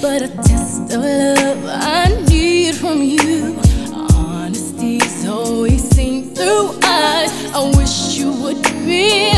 but a test of love I need from you. Honesty's always seen through eyes. I wish you would be.